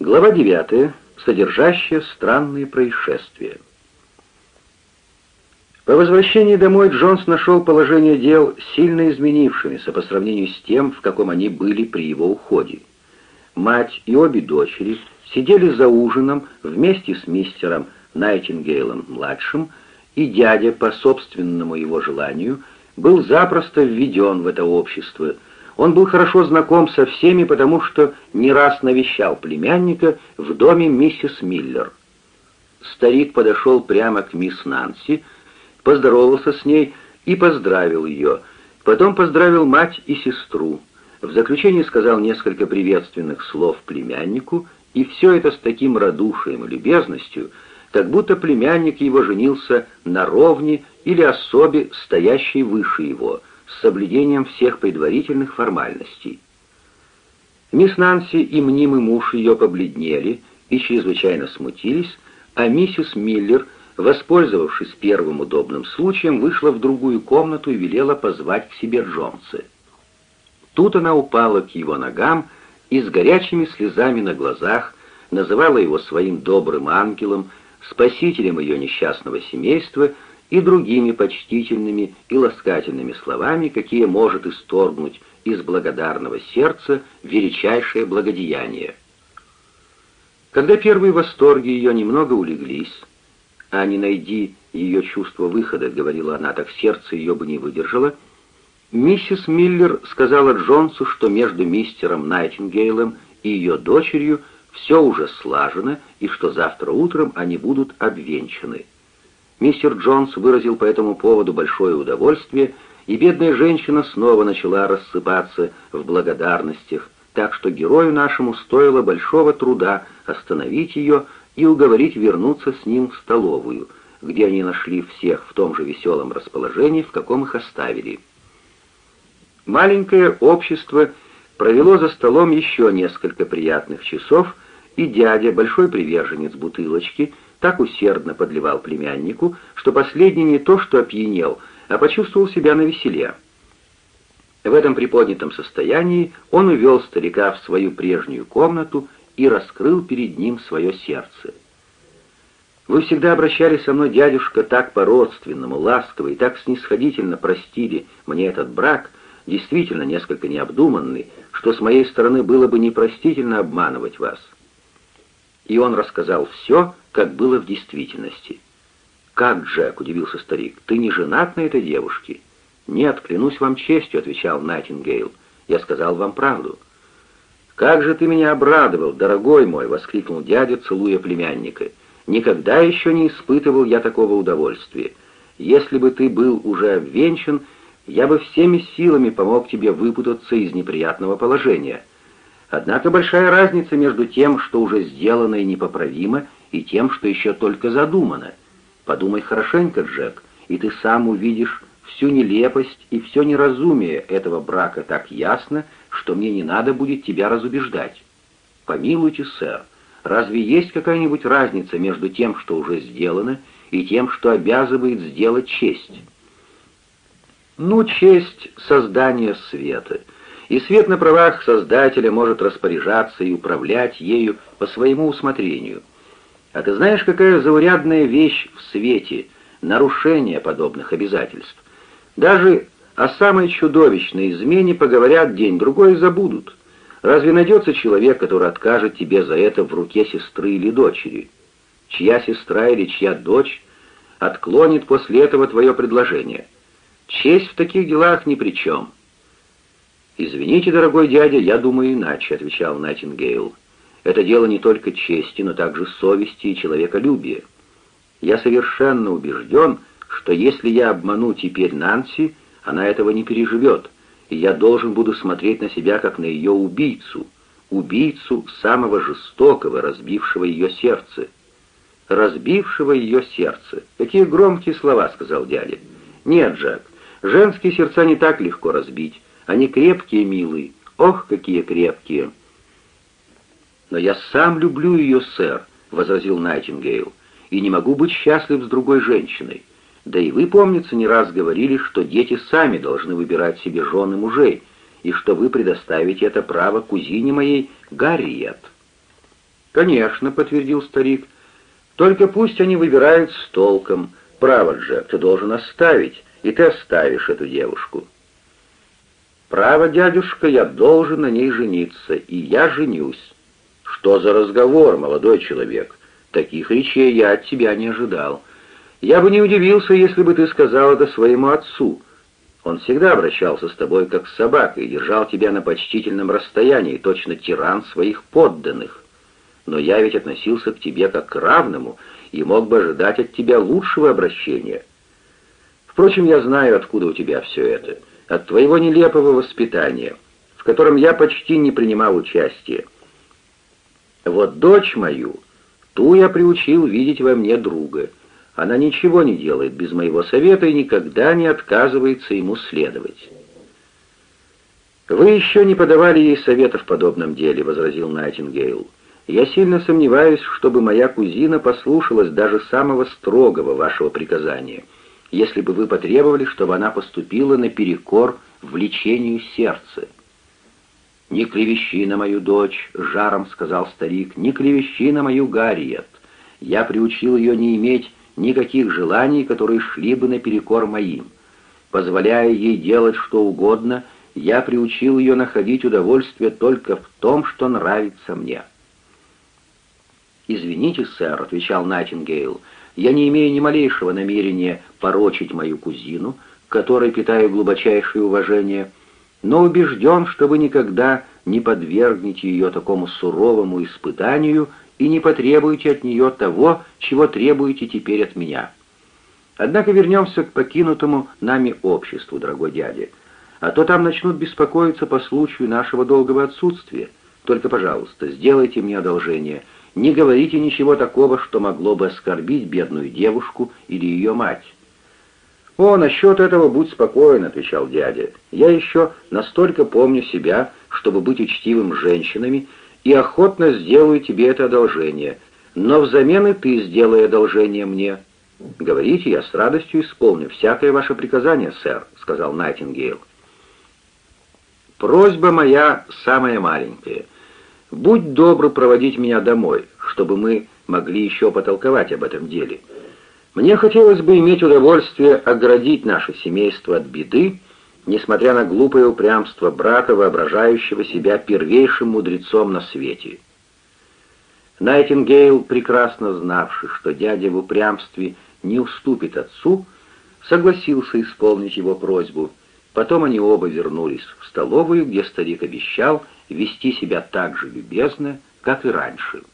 Глава 9, содержащая странные происшествия. По возвращении домой Джонс нашел положение дел сильно изменившимися по сравнению с тем, в каком они были при его уходе. Мать и обе дочери сидели за ужином вместе с мистером Найтингейлом-младшим, и дядя, по собственному его желанию, был запросто введен в это общество – он был хорошо знаком со всеми, потому что не раз навещал племянника в доме миссис Миллер. Старик подошел прямо к мисс Нанси, поздоровался с ней и поздравил ее. Потом поздравил мать и сестру. В заключение сказал несколько приветственных слов племяннику, и все это с таким радушием и любезностью, как будто племянник его женился на ровне или особе, стоящей выше его — с соблюдением всех предварительных формальностей. Мисс Нанси и мнимый муж ее побледнели и чрезвычайно смутились, а миссис Миллер, воспользовавшись первым удобным случаем, вышла в другую комнату и велела позвать к себе Джонса. Тут она упала к его ногам и с горячими слезами на глазах называла его своим добрым ангелом, спасителем ее несчастного семейства и другими почтительными и ласкательными словами, какие может исторгнуть из благодарного сердца величайшее благодеяние. Когда первые восторги ее немного улеглись, а не найди ее чувство выхода, говорила она, так сердце ее бы не выдержало, миссис Миллер сказала Джонсу, что между мистером Найтингейлом и ее дочерью все уже слажено, и что завтра утром они будут обвенчаны. Мистер Джонс выразил по этому поводу большое удовольствие, и бедная женщина снова начала рассыпаться в благодарностях, так что герою нашему стоило большого труда остановить ее и уговорить вернуться с ним в столовую, где они нашли всех в том же веселом расположении, в каком их оставили. Маленькое общество провело за столом еще несколько приятных часов, и дядя, большой приверженец бутылочки, так усердно подливал племяннику, что последний не то что опьянел, а почувствовал себя на веселе. В этом приподнятом состоянии он увел старика в свою прежнюю комнату и раскрыл перед ним свое сердце. «Вы всегда обращались со мной, дядюшка, так по-родственному, ласково и так снисходительно простили мне этот брак, действительно несколько необдуманный, что с моей стороны было бы непростительно обманывать вас». И он рассказал все, как было в действительности. «Как, Джек?» — удивился старик. «Ты не женат на этой девушке?» «Нет, клянусь вам честью», — отвечал Найтингейл. «Я сказал вам правду». «Как же ты меня обрадовал, дорогой мой!» — воскликнул дядя, целуя племянника. «Никогда еще не испытывал я такого удовольствия. Если бы ты был уже обвенчан, я бы всеми силами помог тебе выпутаться из неприятного положения. Однако большая разница между тем, что уже сделано и непоправимо, и тем, что еще только задумано. Подумай хорошенько, Джек, и ты сам увидишь всю нелепость и все неразумие этого брака так ясно, что мне не надо будет тебя разубеждать. Помилуйте, сэр, разве есть какая-нибудь разница между тем, что уже сделано, и тем, что обязывает сделать честь? Ну, честь создания света — и свет на правах Создателя может распоряжаться и управлять ею по своему усмотрению. А ты знаешь, какая заурядная вещь в свете — нарушение подобных обязательств? Даже о самой чудовищной измене поговорят день-другой и забудут. Разве найдется человек, который откажет тебе за это в руке сестры или дочери? Чья сестра или чья дочь отклонит после этого твое предложение? Честь в таких делах ни при чем. «Извините, дорогой дядя, я думаю иначе», — отвечал Найтингейл. «Это дело не только чести, но также совести и человеколюбия. Я совершенно убежден, что если я обману теперь Нанси, она этого не переживет, и я должен буду смотреть на себя как на ее убийцу, убийцу самого жестокого, разбившего ее сердце. Разбившего ее сердце. Какие громкие слова, сказал дядя. Нет, Джек, женские сердца не так легко разбить, они крепкие, милый, ох, какие крепкие!» «Но я сам люблю ее, сэр», — возразил Найтингейл, «и не могу быть счастлив с другой женщиной. Да и вы, помнится, не раз говорили, что дети сами должны выбирать себе жены мужей, и что вы предоставите это право кузине моей Гарриет». «Конечно», — подтвердил старик, — «только пусть они выбирают с толком. Право же, ты должен оставить, и ты оставишь эту девушку». «Право, дядюшка, я должен на ней жениться, и я женюсь». «Что за разговор, молодой человек? Таких речей я от тебя не ожидал. Я бы не удивился, если бы ты сказал это своему отцу. Он всегда обращался с тобой как с собакой держал тебя на почтительном расстоянии, точно тиран своих подданных. Но я ведь относился к тебе как к равному и мог бы ожидать от тебя лучшего обращения. Впрочем, я знаю, откуда у тебя все это. От твоего нелепого воспитания, в котором я почти не принимал участия. Вот дочь мою, ту я приучил видеть во мне друга. Она ничего не делает без моего совета и никогда не отказывается ему следовать. «Вы еще не подавали ей совета в подобном деле», — возразил Найтингейл. «Я сильно сомневаюсь, чтобы моя кузина послушалась даже самого строгого вашего приказания, если бы вы потребовали, чтобы она поступила наперекор влечению сердца». «Не клевещи на мою дочь», — жаром сказал старик, — «не клевещи на мою Гарриет. Я приучил ее не иметь никаких желаний, которые шли бы наперекор моим. Позволяя ей делать что угодно, я приучил ее находить удовольствие только в том, что нравится мне». «Извините, сэр», — отвечал Найтингейл, — «я не имею ни малейшего намерения порочить мою кузину, которой питаю глубочайшее уважение» но убежден, что вы никогда не подвергнете ее такому суровому испытанию и не потребуете от нее того, чего требуете теперь от меня. Однако вернемся к покинутому нами обществу, дорогой дядя, а то там начнут беспокоиться по случаю нашего долгого отсутствия. Только, пожалуйста, сделайте мне одолжение, не говорите ничего такого, что могло бы оскорбить бедную девушку или ее мать. «О, насчет этого будь спокоен», — отвечал дядя. «Я еще настолько помню себя, чтобы быть учтивым с женщинами, и охотно сделаю тебе это одолжение. Но взамен и ты сделай одолжение мне». «Говорите, я с радостью исполню всякое ваше приказание, сэр», — сказал Найтингейл. «Просьба моя самая маленькая. Будь добр проводить меня домой, чтобы мы могли еще потолковать об этом деле». Мне хотелось бы иметь удовольствие оградить наше семейство от беды, несмотря на глупое упрямство брата, воображающего себя первейшим мудрецом на свете. Найтингейл, прекрасно знавший, что дядя в упрямстве не уступит отцу, согласился исполнить его просьбу. Потом они оба вернулись в столовую, где старик обещал вести себя так же любезно, как и раньше.